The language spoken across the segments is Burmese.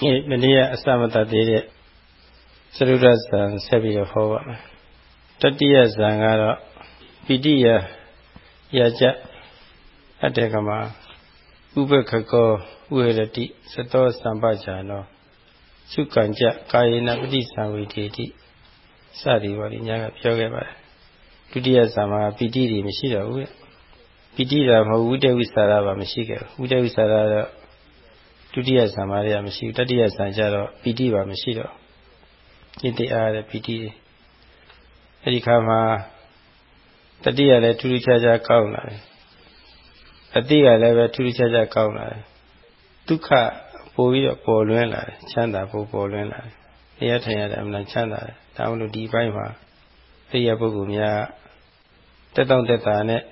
ဒီမနေ့ကအစမတတ်သေးတဲ့သရုဒ္ဓဇံဆက်ပြီးတော့ဟောပါမယ်တတိယဇံကတော့ပိဋိယရာကြအတ္တကမဥပခကောဥရတိသတောသံပဇာနောသုကံကြကာယေနပฏิသံဝိတေတိစသည်ပါလိညာကပြောခဲ့ပါတယ်ဒုတိယဇာမှာပိဋိတွေမရှိတော့ဘူးပိဋိတာမဟုတ်ဝိတဝိသရာပါမရှိခဲ့ဘူးဝိတဝိသရာတော့ ဒုတိယဇာမှာလည်းမရှိဘူးတတိယဇာကျတော့ပိဋိပါမရှိတော့ဣတိအားတဲ့ပိဋိအဲ့ဒီခါမှာတတိယလည်းထူးထူးခြားခြားကောင်းလာတယ်အတိကလည်းပဲထူးထူးခြားခြားကောင်းလာတယ်ဒုက္ခပိုပြီးတော့ပေါ်လွင်လာတယ်ချမ်းသာပိုပေါ်လွင်လာတယ်တရားထိုင်ရတဲ့အမှန်ချမ်းသာတယ်ဒါမှမဟုတ်ဒီဘက်မှာသိရပုဂ္ဂိုလ်များတက်တောင့်တက်တာနဲ့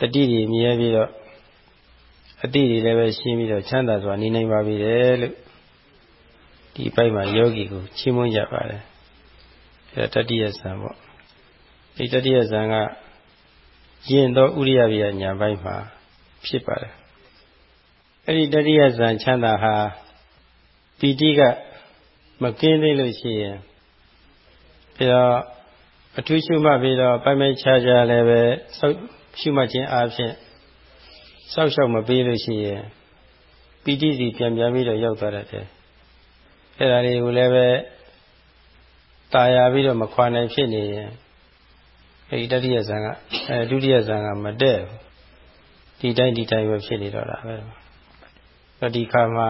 တတိတွေမြဲပြီးတော့ အတိတွေလည်းပဲရှင်းပြီးတော့ချမ်းသာစွာနေနိုင်ပါပြီလေလို့ဒီဘက်မှာယောဂီကိုချီးမွမ်းကြပါတယ်အဲတတိယဇံပေါ့ဒီတတိယဇံကယင်သောဥရိယပြညာဘက်မှာဖြစ်ပါတယ်အဲ့ဒီတတိယဇံချမ်းသာဟာပီတိကမကင်းသေးလို့ရှိရင်ပြီးတော့အထူးရှုမှတ်ပြီးတော့ပိုင်ပိုင်ခြားခြားလည်းပဲဆောက်ရှုမှတ်ခြင်းအပြင် စောက်ရှောက်မပေးလို့ရှိရင်ပီတိစီပြန်ပြန်ပြီးတော့ရောက်သွားတတ်တယ်အဲ့ဒါတွေကိုလည်းပဲตายာပြီးတော့မခွာနိုင်ဖြစ်နေရင်အဲဒီတတိယဇံကအဲဒုတိယဇံကမတဲ့ဒီတိုင်းဒီတိုင်းပဲဖြစ်နေတော့တာပဲဒီခါမှာ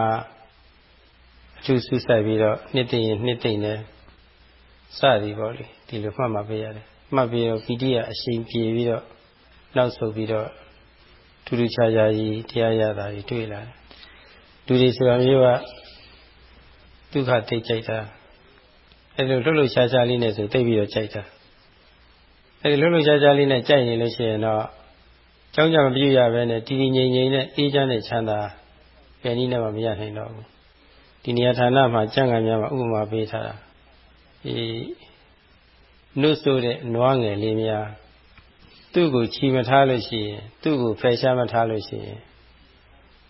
အထူးဆူဆိုင်ပြီးတော့နှစ်သိရင်နှစ်သိနေစသည်ပေါ့လေဒီလိုမှတ်မှပေးရတယ်မှတ်ပြီးတော့ပီတိကအရှင်ပြေပြီးတော့နောက်ဆုတ်ပြီးတော့ ထူးထူးခြားခြားကြီးတရားရတာကြီးတွေ့လာတယ်လူတွေဆိုတာမျိုးကဒုက္ခသိကြိုက်တာအဲလိုလှုပ်လှုပ်ရှားရှားလေးနဲ့ဆိုသိပြီးတော့ကြိုက်တာအဲဒီလှုပ်လှုပ်ရှားရှားလေးနဲ့ကြိုက်နေလို့ရှိရင်တော့ကြောင်းကြမပြည့်ရပဲနဲ့တည်တည်ငြိမ်ငြိမ်နဲ့အေးချမ်းတဲ့ချမ်းသာဘယ်နည်းနဲ့မှမရနိုင်တော့ဘူးဒီနေရာဌာနမှာကျင့်ကံများမှာဥပမာပေးထားတာဒီနှုတ်ဆိုတဲ့နွားငယ်လေးများ သူ့ကိုချီမထားလို့ရှိရင်သူ့ကိုဖယ်ရှားမထားလို့ရှိရင်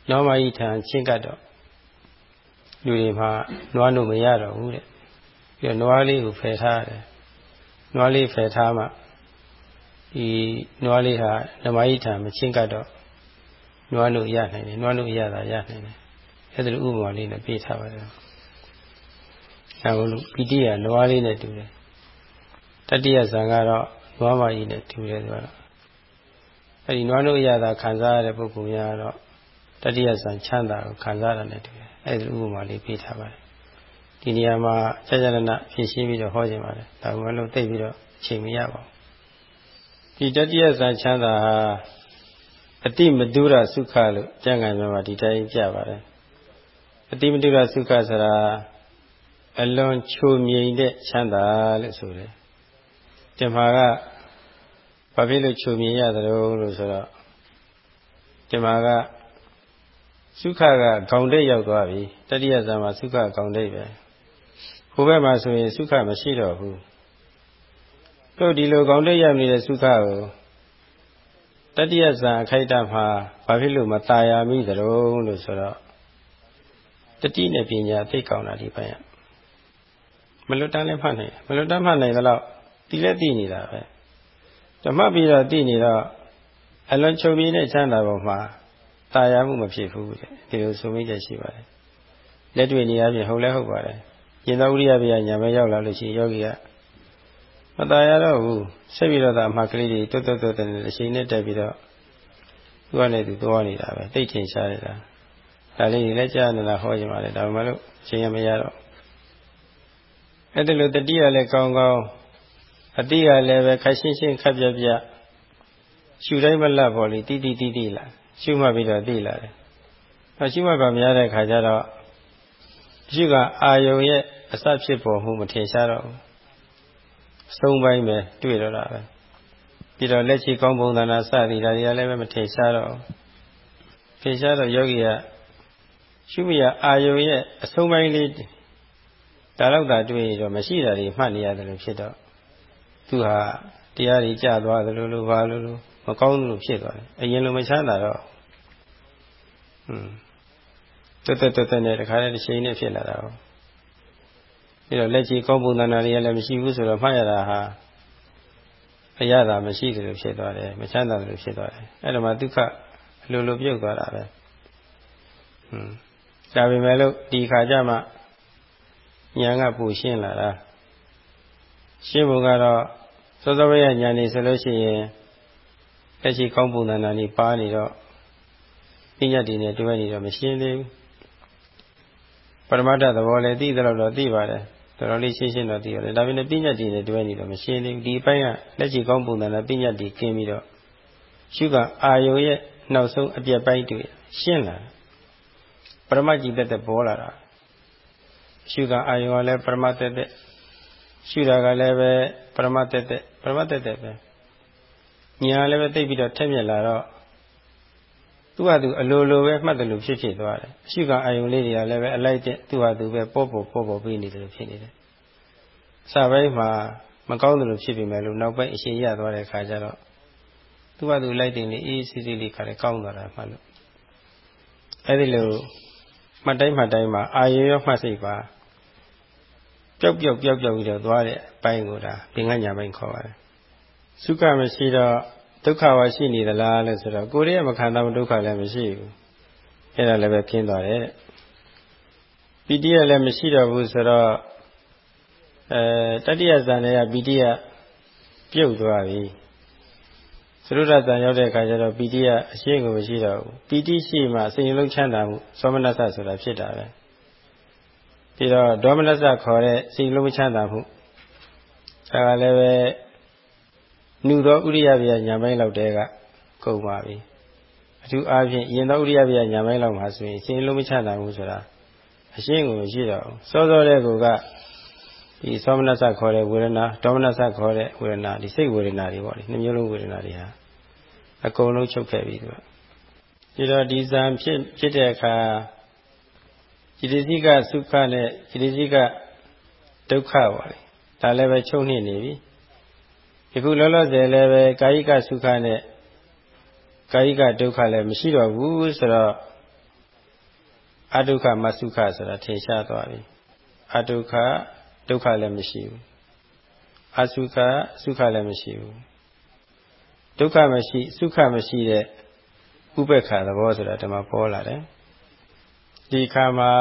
နောမဤထံချင်းကတ်တော့လူတွေမှာနွားလို့မရတော့ဘူးတဲ့ပြီးတော့နွားလေးကိုဖယ်ထားရတယ်နွားလေးဖယ်ထားမှဒီနွားလေးဟာဓမ္မဤထံမချင်းကတ်တော့နွားလို့ရနိုင်တယ်နွားလို့ရတာရနိုင်တယ်အဲ့ဒါလိုဥပမာလေးနဲ့ပေးထားပါတယ်ဒါကလို့ပိဋိယနွားလေးနဲ့တူတယ်တတိယဇံကတော့ နွားမကြီးနဲ့တူတယ်ဆိုတော့အဲ့ဒီနွားလို့ရတာခံစားရတဲ့ပုဂ္ဂိုလ်များတော့တတိယဇံချမ်းသာကိုခံစားရတဲ့တူတယ်အဲ့ဒီဥပမာလေးပေးထားပါတယ်ဒီနေရာမှာကြာကြာနာဖြည့်ရှင်းပြီးတော့ဟောခြင်းပါတယ်ဒါမှမဟုတ်သိပြီးတော့ချိန်မရပါဘူးဒီတတိယဇံချမ်းသာဟာအတိမတုရသုခလို့ကျမ်းဂန်မှာဒီတိုင်းပြပါတယ်အတိမတုရသုခဆိုတာအလွန်ချိုမြိန်တဲ့ချမ်းသာလို့ဆိုတယ် ဒီမှာကဘာဖြစ်လို့ချိုမြိန်ရသလဲလို့ဆိုတော့ဒီမှာကသုခကခေါင်တိတ်ရောက်သွားပြီတတိယဇာမှာသုခခေါင်တိတ်ပဲဟိုဘက်မှာဆိုရင်သုခမရှိတော့ဘူးတို့ဒီလိုခေါင်တိတ်ရောက်နေတဲ့သုခကိုတတိယဇာအခိုက်အတန့်မှာဘာဖြစ်လို့မตายရမိသလဲလို့ဆိုတော့တတိနဲ့ပညာသိကောင်းတာဒီပိုင်းကမလွတ်တမ်းလည်းဖတ်နိုင်မလွတ်တမ်းဖတ်နိုင်တော့ ဒီလည်းသိနေတာပဲဓမ္မပြီးတော့သိနေတော့အလွန်ချုပ်ပြီးတဲ့ချမ်းသာပေါ်မှာตายရမှုမဖြစ်ဘူးတဲ့ဒီလိုဆိုမိချက်ရှိပါတယ်လက်တွေ့နေရပြင်ဟုတ်လဲဟုတ်ပါတယ်ရင်သောဥရိယပြညာမရောက်လာလို့ရှိရင်ယောဂီကမตายရတော့ဘူးဆက်ပြီးတော့သာအမှကလေးတွေတွတ်တွတ်တွတ်တဲ့အချိန်နဲ့တက်ပြီးတော့သူကလည်းသူသွားနေတာပဲတိတ်ထင်ရှားနေတာဒါလေးလည်းကြားနေတာဟောကြပါလေဒါမှမဟုတ်အချိန်ရမရတော့အဲ့ဒါလိုတတိယလည်းကောင်းကောင်း အတိယလည်းပဲခက်ရှင်းရှင်းခက်ပြပြရှူတိုင်းမလတ်ပေါ်လေတိတိတိတိလာရှုမှတ်ပြီးတော့သိလာတယ်။အရှုမှတ်ပါများတဲ့ခါကျတော့ရှုကအာယုံရဲ့အစဖြစ်ပေါ်မှုမထင်ရှားတော့ဘူး။အဆုံးပိုင်းပဲတွေ့တော့တာပဲ။ပြီးတော့လက်ချီကောင်းပုံသဏ္ဍာန်စသည်ဒါတွေကလည်းပဲမထင်ရှားတော့ဘူး။ထင်ရှားတော့ယောဂီကရှုမိရအာယုံရဲ့အဆုံးပိုင်းလေးဒါတော့သာတွေ့ရတော့မရှိတာတွေမှတ်နေရတယ်လို့ဖြစ်တော့ သူဟာတရားတွေကြသွားသလိုလိုဘာလိုလိုမကောင်းလို့ဖြစ်သွားတယ်အရင်လိုမချမ်းသာတော့อืมတက်တက်တက်တက်နဲ့တခါတည်းတစ်ချိန်နဲ့ဖြစ်လာတာပေါ့ပြီးတော့လက်ကြီးကောင်းပုံသဏ္ဍာန်တွေကလည်းမရှိဘူးဆိုတော့မှတ်ရတာဟာအရသာမရှိတယ်လို့ဖြစ်သွားတယ်မချမ်းသာတယ်လို့ဖြစ်သွားတယ်အဲ့ဒါမှဒုက္ခအလိုလိုပြုတ်သွားတာပဲဟွန်းဒါပေမဲ့လို့ဒီခါကျမှညာကပူရှင်းလာတာ ရှင်းဖို့ကတော့စောစောရညာနေဆိုလို့ရှိရင်လက်ရှိကောင်းပုံသဏ္ဍာန်ကြီးပါနေတော့ပညာတည်နေတွဲနေတော့မရှင်းသေးဘူးပရမတ္ထသဘောလည်းသိသလောက်တော့သိပါတယ်တော်တော်လေးရှင်းရှင်းတော့သိရတယ်ဒါပေမဲ့ပညာတည်နေတွဲနေတော့မရှင်းသေးဘူးဒီအပိုင်းကလက်ရှိကောင်းပုံသဏ္ဍာန်ပညာတည်ကျင်းပြီးတော့ရှုကအာယုံရဲ့နောက်ဆုံးအပြတ်ပိုင်းတွေ့ရှင်းလာပရမတ်ကြီးတက်တက်ပေါ်လာတာရှုကအာယုံကလည်းပရမတ်တက်တက် ရှုတာကလည်းပဲပရမတ်တက်တက်ပရမတ်တက်တက်ပဲညာလည်းပဲသိပြီးတော့ထက်မြက်လာတော့သူ့ဟာသူအလိုလိုပဲမှတ်တယ်လို့ဖြစ်ဖြစ်သွားတယ်အရှိကအာယုံလေးတွေကလည်းပဲအလိုက်တဲ့သူ့ဟာသူပဲပေါ့ပေါ့ပေါ့ပေါ့ပြီးနေတယ်လို့ဖြစ်နေတယ်အစပိုင်းမှာမကောင်းတယ်လို့ဖြစ်ပြီမဲ့လို့နောက်ပိုင်းအရှင်ရသွားတဲ့ခါကျတော့သူ့ဟာသူလိုက်တင်လေးအေးစီစီလေးခါလည်းကောင်းသွားတာမှတ်လို့အဲ့ဒီလိုမှတ်တိုင်းမှတ်တိုင်းမှာအာယုံရောမှတ်စိတ်ပါ ပျောက်ပျောက်ပျောက်ပျောက်ပြီးတော့သွားတဲ့အပိုင်းကိုဒါပင်ကညာပိုင်းခေါ်ပါတယ်စုခမရှိတော့ဒုက္ခဝရှိနေသလားလို့ဆိုတော့ကိုယ်ရဲ့မခံစားမှုဒုက္ခလည်းမရှိဘူးအဲ့ဒါလည်းပဲပြင်းသွားတယ်တဲ့ပီတိရလည်းမရှိတော့ဘူးဆိုတော့အဲတတိယဇန်တွေကပီတိရပြုတ်သွားပြီသရုဒ္ဒဇန်ရောက်တဲ့အခါကျတော့ပီတိရအရှင်းကိုမရှိတော့ဘူးပီတိရှိမှစိတ်လုံးချမ်းသာမှုသောမနစဆိုတာဖြစ်တာပဲ ပြီးတော့ဒေါမနစခေါ်တဲ့စိတ်လုံးချမ်းသာမှုဒါကလည်းပဲနှူသောဥရိယဗျာညာပိုင်းလောက်တဲကကုန်ပါပြီအထူးအားဖြင့်ရင်သောဥရိယဗျာညာပိုင်းလောက်မှာဆိုရင်ရှင်လုံးမချတာဘူးဆိုတာအရှင်းကိုမရှိတော့ဘူးစောစောတဲ့ကူကဒီသောမနစခေါ်တဲ့ဝေဒနာဒေါမနစခေါ်တဲ့ဝေဒနာဒီစိတ်ဝေဒနာတွေပေါ့လေနှမျိုးလုံးဝေဒနာတွေဟာအကုန်လုံးချုပ်ခဲ့ပြီသူကဒီတော့ဒီဇံဖြစ်ဖြစ်တဲ့အခါ ဣတိစိကစုခနဲ့ဣတိစိကဒုက္ခပါလေဒါလည်းပဲချုပ်နှိမ့်နေပြီယခုလောလောဆယ်လည်းပဲကာယိကစုခနဲ့ကာယိကဒုက္ခလည်းမရှိတော့ဘူးဆိုတော့အတုခမစုခဆိုတာထင်ရှားသွားပြီအတုခဒုက္ခလည်းမရှိဘူးအစုခစုခလည်းမရှိဘူးဒုက္ခမရှိ စုခမရှိတဲ့ဥပ္ပခါသဘောဆိုတာဒီမှာပေါ်လာတယ် ဒီခါမှာ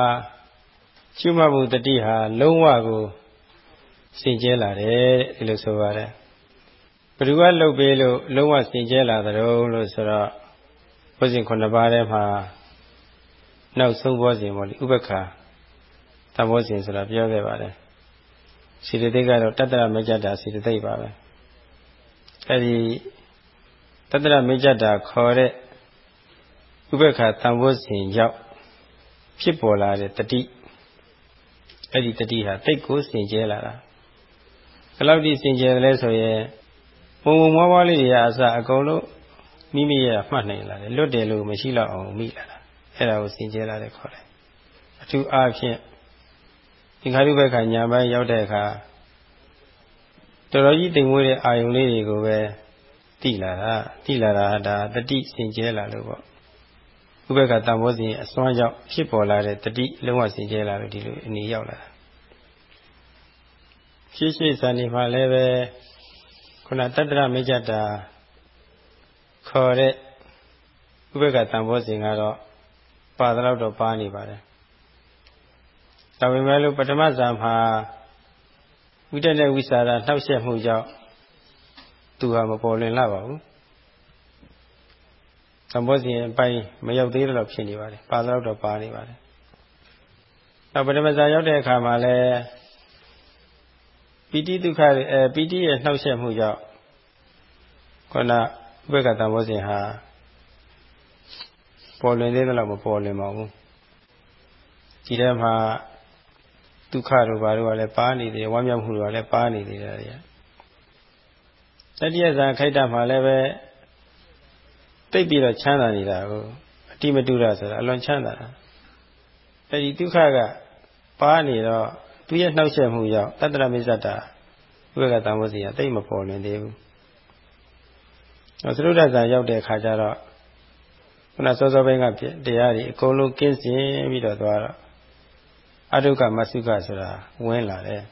ရှုမှတ်မှုတတိဟာလုံးဝကိုစင်ကြဲလာတယ်ဒီလိုဆိုပါတယ်ဘယ်သူကလှုပ်ပေးလို့လုံးဝစင်ကြဲလာသတုံးလို့ဆိုတော့ဘုဇင်ခုနှစ်ပါးထဲမှာနောက်ဆုံးဘောဇင်ပေါ့လေဥပ္ပခာသဘောဇင်ဆိုတာပြောခဲ့ပါတယ်စေတသိက်ကတော့တတ္တရမကြတာစေတသိက်ပါပဲအဲဒီတတ္တရမကြတာခေါ်တဲ့ဥပ္ပခာသံဘောဇင်ရောက် ဖြစ်ပေါ်လာတဲ့တတိအဲ့ဒီတတိဟာတိတ်ကိုစင်ကြဲလာတာဘယ်လောက်ထိစင်ကြဲလဲဆိုရင်ပုံပုံမွားမွားလေးတွေကအစအကုန်လုံးမိမိရဲ့မှတ်နိုင်လာတယ်လွတ်တယ်လို့မရှိတော့အောင်မိလာတာအဲ့ဒါကိုစင်ကြဲလာတယ်ခေါ်တယ်အထူးအားဖြင့်ဒီခါရုဘက်ကညာပိုင်းရောက်တဲ့အခါတော်တော်ကြီးတိမ်မွေးတဲ့အာယုံလေးတွေကိုပဲတိလာတာတိလာတာဒါတတိစင်ကြဲလာလို့ပေါ့ ဥပ္ပကတံဘောဇဉ်အစွမ်းကြောင့်ဖြစ်ပေါ်လာတဲ့တတိလုံးဝစင်ကြဲလာလို့ဒီလိုအနေရောက်လာတာရှိရှိစံနေမှာလည်းပဲခုနတတ္တရမေကြတာခေါ်တဲ့ဥပ္ပကတံဘောဇဉ်ကတော့ပါသလောက်တော့ပါနေပါတယ်ဒါပေမဲ့လို့ပထမဇာမှာဝိတ္တနဲ့ဝိสารနှောက်ယှက်မှုကြောင့်သူဟာမပေါ်လွင်လာပါဘူး သဘောစဉ်အပိုင်းမရောက်သေးတော့ဖြစ်နေပါတယ်ပါတော့တော့ပါနေပါတယ်နောက်ပထမဇာရောက်တဲ့အခါမှာလည်းပီတိဒုက္ခအဲပီတိရဲ့နှောက်ယှက်မှုကြောင့်ခုနဥပက္ခတံဘောဇဉ်ဟာပေါ်လွင်သေးတယ်လို့မပေါ်လွင်ပါဘူးဒီထဲမှာဒုက္ခတို့ဘာတို့ကလည်းပါနေတယ်ဝမ်းမြောက်မှုတွေကလည်းပါနေသေးတယ်တတိယဇာခိုက်တာမှာလည်းပဲ တိတ်ပြီးတော့ချမ်းသာနေတာကိုအတိမတုရဆိုတာအလွန်ချမ်းသာတာအဲဒီဒုက္ခကပါနေတော့သူရဲ့နှောက်ယှက်မှုကြောင့်တတ္တရမိစ္ဆတာဥပ္ပကတံဝစီကတိတ်မပေါ်နေသေးဘူး။သရုဒ္ဒဇာရောက်တဲ့အခါကျတော့ခုနစောစောပိုင်းကတရားတွေအကုန်လုံးကင်းစင်ပြီးတော့သွားတော့အတုကမသုကဆိုတာဝင်လာတယ်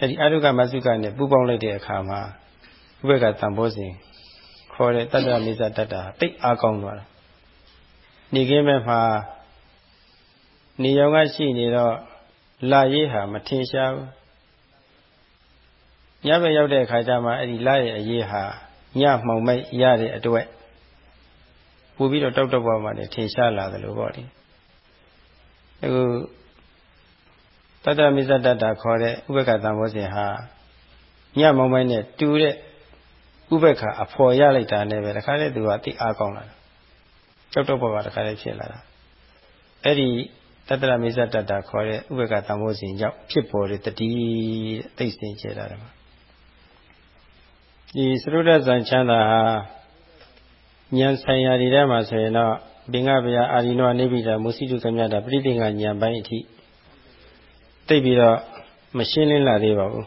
အဲ့ဒီအတုကမသုကနဲ့ပူပေါင်းလိုက်တဲ့အခါမှာဥပ္ပကတံဘောစဉ် ခေါ်တဲ့တတ္တမိစ္ဆတတ္တာတိတ်အားကောင်းသွားတာနေခင်းမဲ့မှာနေရောင်ကရှိနေတော့လာရေးဟာမထင်ရှားဘူးညဘက်ရောက်တဲ့အခါကျမှအဲ့ဒီလာရဲ့အရေးဟာညမှောင်မိုက်ရတဲ့အတွက်ပို့ပြီးတော့တောက်တောက်ပါမှလည်းထင်ရှားလာတယ်လို့ပေါ့လေအခုတတ္တမိစ္ဆတတ္တာခေါ်တဲ့ဥပက္ခတံဘောဇဉ်ဟာညမောင်းပိုင်းနဲ့တူတဲ့ ဥပက္ခအဖော်ရလိုက်တာနဲ့ပဲတခါလေသူကတိအားကောင်းလာတာတောက်တောက်ပါပါတခါလေဖြစ်လာတာအဲ့ဒီတတ္တရမိစ္ဆတတ္တာခေါ်တဲ့ဥပက္ခတံဘောဇဉ်ကြောင့်ဖြစ်ပေါ်တဲ့တတိသိစင်ကျဲတာတယ်မှာဒီသရုဒ္ဒဇံချမ်းသာဟာဉာဏ်ဆိုင်ရာတွေထဲမှာဆိုရင်တော့ဘင်္ဂဗျာအာရိနောနိဗ္ဗိဒမုစိတုကမြတာပရိသင်္ဂဉာဏ်ပိုင်းအထိတိတ်ပြီးတော့မရှင်းလင်းလာသေးပါဘူး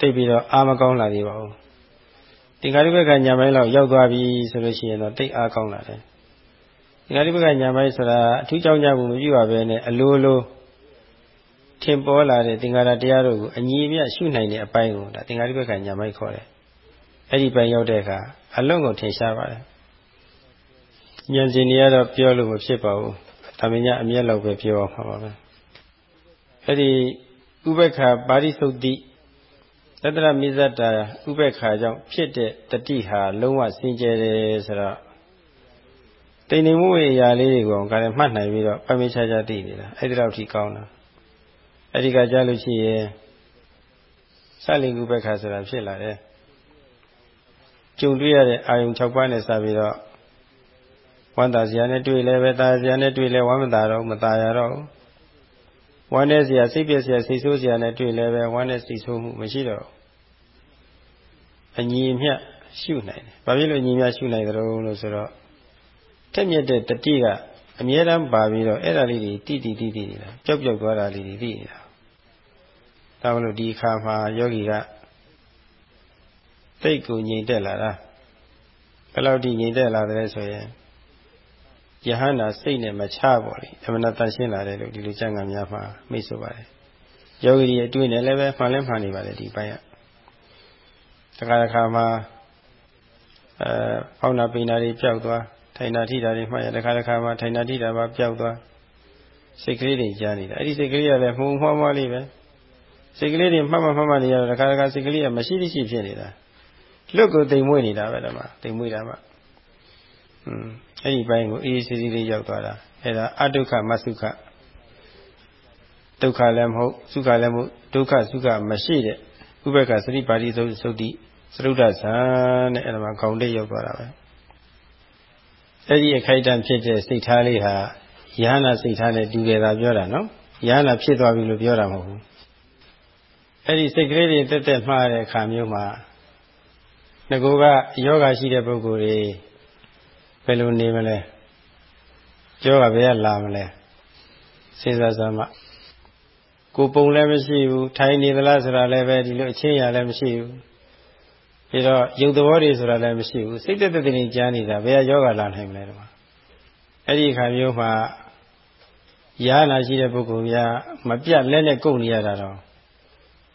တိတ်ပြီးတော့အာမကောင်းလာသေးပါဘူး ဒီဃာတိဘက်ကညာပိုင်းလောက်ရောက်သွားပြီဆိုလို့ရှိရင်တော့တိတ်အားကောင်းလာတယ်ဒီဃာတိဘက်ကညာပိုင်းဆိုတာအထူးကြောင့်ကြမှုမပြုပါဘဲနဲ့အလိုလိုထင်ပေါ်လာတဲ့သင်္ကာရတရားတို့ကိုအညီအမျှရှုနိုင်တဲ့အပိုင်းကိုဒါသင်္ကာရိပက္ခညာမိုက်ခေါ်တယ်အဲ့ဒီပိုင်းရောက်တဲ့အခါအလုံးကိုထင်ရှားပါတယ်ဉာဏ်ရှင်တွေကတော့ပြောလို့မဖြစ်ပါဘူးဒါမင်းညအမျက်လောက်ပဲပြောအောင်ပါပါပဲအဲ့ဒီဥပ္ပခာပါရိသုတ်တိ သတ္တရမိဇ္ဇတာဥပေက္ခာကြောင့်ဖြစ်တဲ့တတိဟာလုံးဝစင်ကြယ်တယ်ဆိုတော့တိမ်နေမှုရဲ့အရာလေးတွေကိုကလည်းမှတ်နိုင်ပြီးတော့ပမေချာချာသိနေတာအဲ့ဒီလောက်ထိကောင်းတာအဲ့ဒီကကြားလို့ရှိရင်စလင်ဥပေက္ခာဆိုတာဖြစ်လာတယ်ကြုံတွေ့ရတဲ့အာယုံ6ပါးနဲ့စပြီးတော့ဝမ်းသာစရာနဲ့တွေ့လဲပဲသာစရာနဲ့တွေ့လဲဝမ်းမသာတော့မသာရတော့ဘူး ဝမ်းနဲ့စရာစိတ်ပြည့်စရာစိတ်ဆိုးစရာနဲ့တွေ့လဲပဲဝမ်းနဲ့စိတ်ဆိုးမှုမရှိတော့အညီအမျှရှုနိုင်တယ်။ဘာဖြစ်လို့ညီမျှရှုနိုင်ကြလို့လို့ဆိုတော့ထက်မြက်တဲ့တတိကအမြဲတမ်းပါပြီးတော့အဲ့ဒါလေးတွေတိတိတိတိနေတာပျောက်ပျောက်သွားတာလေးတွေသိနေတာ။ဒါမလို့ဒီအခါမှာယောဂီကတိတ်ကိုငြိမ်သက်လာတာဘယ်လောက်ထိငြိမ်သက်လာတယ်ဆိုရင် ယဟန္တာစိတ်နဲ့မချပါလေအမှန်တန်ရှင်းလာတယ်လို့ဒီလိုကျမ်းဂန်များမှာမိတ်ဆိုပါတယ်ယောဂီရဲ့အတွေ့နဲ့လည်းပဲမှန်လဲမှန်နေပါလေဒီပိုင်းကတခါတခါမှာအဲဖောင်းနာပိနာတွေပျောက်သွားထိုင်နာထိတာတွေမှတ်ရတခါတခါမှာထိုင်နာထိတာပါပျောက်သွားစိတ်ကလေးတွေကြားနေတာအဲ့ဒီစိတ်ကလေးကလည်းမှုံမှားမှားလေးပဲစိတ်ကလေးတွေမှတ်မှတ်မှတ်မှတ်နေရတော့တခါတခါစိတ်ကလေးကမရှိရှိဖြစ်နေတာလွတ်ကိုတိမ်မွေ့နေတာပဲတော့မှတိမ်မွေ့တာမှอืม အဲ့ဒီဘိုင်းကိုအေးအေးဆေးဆေးလေးရောက်သွားတာအဲ့ဒါအတုခမသုခဒုက္ခလည်းမဟုတ်သုခလည်းမဟုတ်ဒုက္ခသုခမရှိတဲ့ဥပ္ပခစရိပါဠိသုတ်တိသရုဒ္ဒဇာနဲ့အဲ့ဒါမှခေါင်းတိတ်ရောက်သွားတာပဲအဲ့ဒီအခိုက်အတန့်ဖြစ်တဲ့စိတ်ထားလေးဟာယဟနာစိတ်ထားနဲ့တူတယ်သာပြောတာနော်ယဟနာဖြစ်သွားပြီလို့ပြောတာမဟုတ်ဘူးအဲ့ဒီစိတ်ကလေးတွေတက်တက်မှားတဲ့အခါမျိုးမှာငကိုကယောဂရှိတဲ့ပုဂ္ဂိုလ်တွေ ဘယ်လိုနေမလဲကြောကဘယ်ကလာမလဲစဉ်းစားစမ်းမှကိုပုံလည်းမရှိဘူးထိုင်နေသလားဆိုတာလည်းပဲဒီလိုအချင်းရလည်းမရှိဘူးပြီးတော့ရုပ်သဘောတွေဆိုတာလည်းမရှိဘူးစိတ်သက်သက်တင်ကြားနေတာဘယ်ကယောဂလာနိုင်မလဲဒီမှာအဲ့ဒီခါမျိုးမှာယာနာရှိတဲ့ပုဂ္ဂိုလ်များမပြတ်လက်နဲ့ကုတ်နေရတာတော့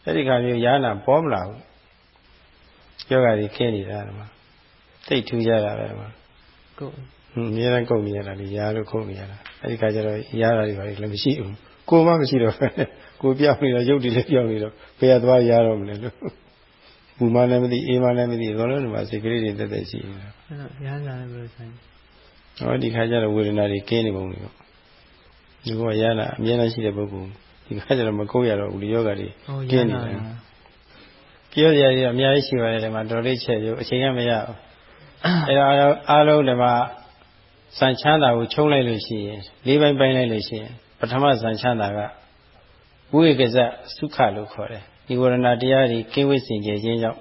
အဲ့ဒီခါမျိုးယာနာပေါ်မလာဘူးယောဂတွေခင်းနေတာဒီမှာသိထူးကြတာပဲဒီမှာ ကုတ်အများအားကုတ်နေရတာလေယာလို့ခုတ်နေရတာအဲ့ဒီခါကျတော့ယာတာတွေပါလည်းမရှိဘူးကိုမှမရှိတော့ကိုပြောင်းနေတော့ရုပ်တွေလည်းပြောင်းနေတော့ဘယ်ရသွားယာတော့မလဲလို့ပူမလည်းမသိအေးမလည်းမသိဘောလုံးတွေမှာစိတ်ကလေးတွေတက်တက်ရှိနေတာအဲ့တော့ရဟန်းစာလည်းဘယ်လိုဆိုင်ဟောဒီခါကျတော့ဝေဒနာတွေကင်းနေပုံတွေပေါ့ဒီကောရဟနာအမြဲတမ်းရှိတဲ့ပုဂ္ဂိုလ်ဒီခါကျတော့မကုတ်ရတော့ဘူးဒီယောဂတွေကင်းနေတယ်ပြောရရအများကြီးရှိပါတယ်ဒီမှာတော်လေးချက်ရုပ်အချိန်ကမရဘူး အဲဒါအားလုံးဒီမှာစံချမ်းသာကိုချုံးလိုက်လို့ရှိရင်လေးပိုင်းပိုင်းလိုက်လို့ရှိရင်ပထမစံချမ်းသာကဝိကဇသုခလို့ခေါ်တယ်ဒီဝရဏတရားတွေကင်းဝိစင်ကြခြင်းကြောင့်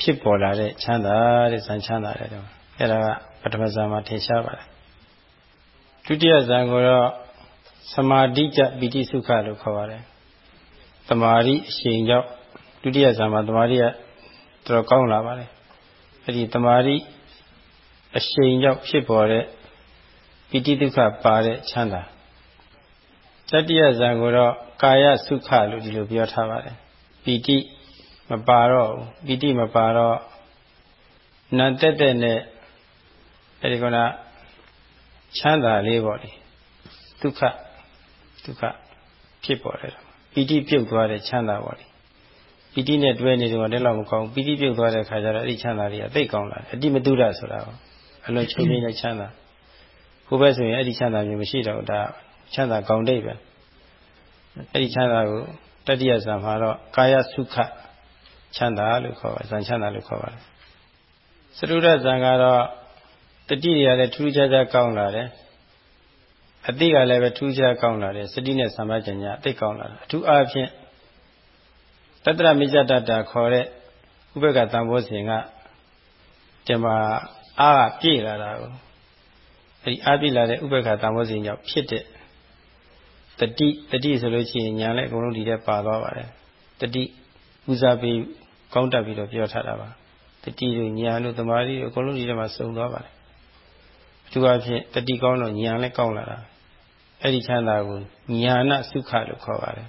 ဖြစ်ပေါ်လာတဲ့ချမ်းသာတဲ့စံချမ်းသာတဲ့တော့အဲဒါကပထမဇာမှာထင်ရှားပါတယ်ဒုတိယဇာကိုတော့သမာဓိကြပိဋိစုခလို့ခေါ်ပါတယ်သမာဓိအရှင်ကြောင့်ဒုတိယဇာမှာသမာဓိကတော်ကောင်းလာပါတယ် အဲ့ဒီသမာဓိအရှိန်ကြောင့်ဖြစ်ပေါ်တဲ့ပိဋိဒုက္ခပါတဲ့ချမ်းသာတတိယဇံကိုတော့ကာယစုခလို့ဒီလိုပြောထားပါတယ်ပိဋိမပါတော့ပိဋိမပါတော့နံတက်တဲ့နဲ့အဲဒီကနချမ်းသာလေးပေါ့လေဒုက္ခဒုက္ခဖြစ်ပေါ်တယ်ပီတိပြုတ်သွားတဲ့ချမ်းသာပေါ့လေ ပီတိနဲ့တွဲနေတော့လည်းတော့မကောင်းပီတိပြုတ်သွားတဲ့ခါကျတော့အဲ့ဒီချမ်းသာတွေကသိကောင်းလာတယ်အတိမတုဒဆိုတာပေါ့အလွန်ချုပ်နေတဲ့ချမ်းသာဟိုဘက်ဆိုရင်အဲ့ဒီချမ်းသာမျိုးမရှိတော့ဒါချမ်းသာကောင်းတဲ့ပဲအဲ့ဒီချမ်းသာကိုတတိယဇာမှာတော့ကာယစုခချမ်းသာလို့ခေါ်ပါဇန်ချမ်းသာလို့ခေါ်ပါတယ်သရုဒ္ဓဇံကတော့တတိတွေကလည်းထူးခြားခြားကောင်းလာတယ်အတိကလည်းပဲထူးခြားကောင်းလာတယ်စတိနဲ့သမာကျညာအသိကောင်းလာတယ်အထူးအားဖြင့် တတ္တရမိစ္ဆတတာခေါ်တဲ့ဥပက္ခတံဘောစဉ်ကဒီမှာအားပြည့်လာတာကိုအဲဒီအားပြည့်လာတဲ့ဥပက္ခတံဘောစဉ်ကြောင့်ဖြစ်တဲ့တတိတတိဆိုလို့ရှိရင်ညာလည်းအကုန်လုံးဒီထဲပါသွားပါတယ်တတိဦးစားပေးကောင်းတက်ပြီးတော့ပြောထားတာပါတတိတို့ညာတို့တမာရီတို့အကုန်လုံးဒီထဲမှာစုံသွားပါတယ်အထူးအဖြင့်တတိကောင်းတော့ညာလည်းကောင်းလာတာအဲ့ဒီချမ်းသာကိုညာနာစုခလို့ခေါ်ပါတယ်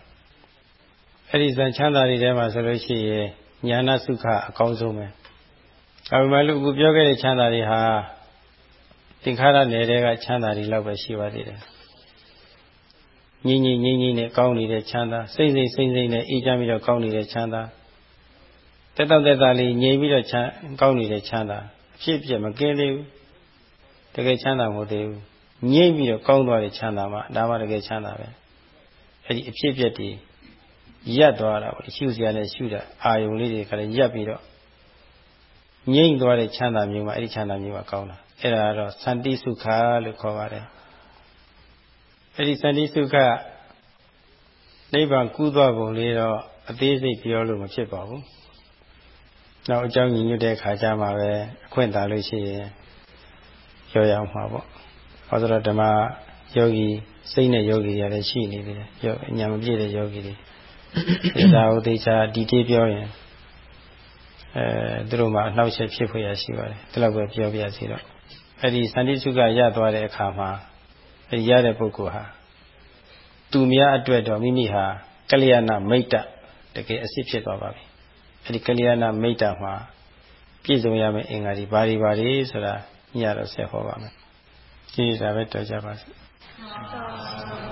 အဲ့ဒီဇန်ချမ်းသာတွေထဲမှာဆိုလို့ရှိရင်ညာနာစုခအကောင်းဆုံးပဲဒါပေမဲ့လို့အခုပြောခဲ့တဲ့ချမ်းသာတွေဟာသင်္ခါရနယ်တွေကချမ်းသာတွေလောက်ပဲရှိပါသေးတယ်ငြိမ့်ငြိမ့်ငြိမ့်ငြိမ့်နဲ့ကောင်းနေတဲ့ချမ်းသာစိတ်စိတ်စိတ်စိတ်နဲ့အေးချမ်းပြီးတော့ကောင်းနေတဲ့ချမ်းသာတက်တော့တက်တာလေးငြိမ်ပြီးတော့ချမ်းကောင်းနေတဲ့ချမ်းသာအဖြစ်ဖြစ်မကင်းသေးဘူးတကယ်ချမ်းသာမဟုတ်သေးဘူးငြိမ့်ပြီးတော့ကောင်းသွားတဲ့ချမ်းသာမှဒါမှတကယ်ချမ်းသာပဲအဲ့ဒီအဖြစ်ပြက်တည် ရက်သွားတာပေါ့ရှုစရာနဲ့ရှုတာအာယုံလေးတွေကလည်းရက်ပြီးတော့ငြိမ့်သွားတဲ့ချမ်းသာမျိုးမှအဲ့ဒီချမ်းသာမျိုးမှကောင်းတာအဲ့ဒါကတော့စန္တိစုခလို့ခေါ်ပါတယ်အဲ့ဒီစန္တိစုခနိဗ္ဗာန်ကူးသွားပုံလေးတော့အသေးစိတ်ပြောလို့မဖြစ်ပါဘူးနောက်အကြောင်းညီညွတ်တဲ့ခါကျမှပဲအခွင့်သာလို့ရှိရင်ပြောရအောင်မှာပေါ့ဟောဆိုတော့ဓမ္မယောဂီစိတ်နဲ့ယောဂီတွေလည်းရှိနေသေးတယ်ယောညာမပြည့်တဲ့ယောဂီတွေ ဒါကိုသေချာဒီတေးပြောရင်အဲသူတို့မှအနှောက်အယှက်ဖြစ်ဖွယ်ရရှိပါတယ်ဒီလောက်ပဲပြောပြစီတော့အဲ့ဒီစန္တိစုကရသွားတဲ့အခါမှာအဲ့ဒီရတဲ့ပုဂ္ဂိုလ်ဟာသူများအတွက်တော့မိမိဟာကလျာဏမိတ်တတကယ်အစ်စ်ဖြစ်သွားပါပြီအဲ့ဒီကလျာဏမိတ်တမှာပြည့်စုံရမယ့်အင်္ဂါတွေဘာတွေဘာတွေဆိုတာညတော့ဆက်ဟောပါမယ်ကြည့်ဒါပဲတော်ကြပါစို့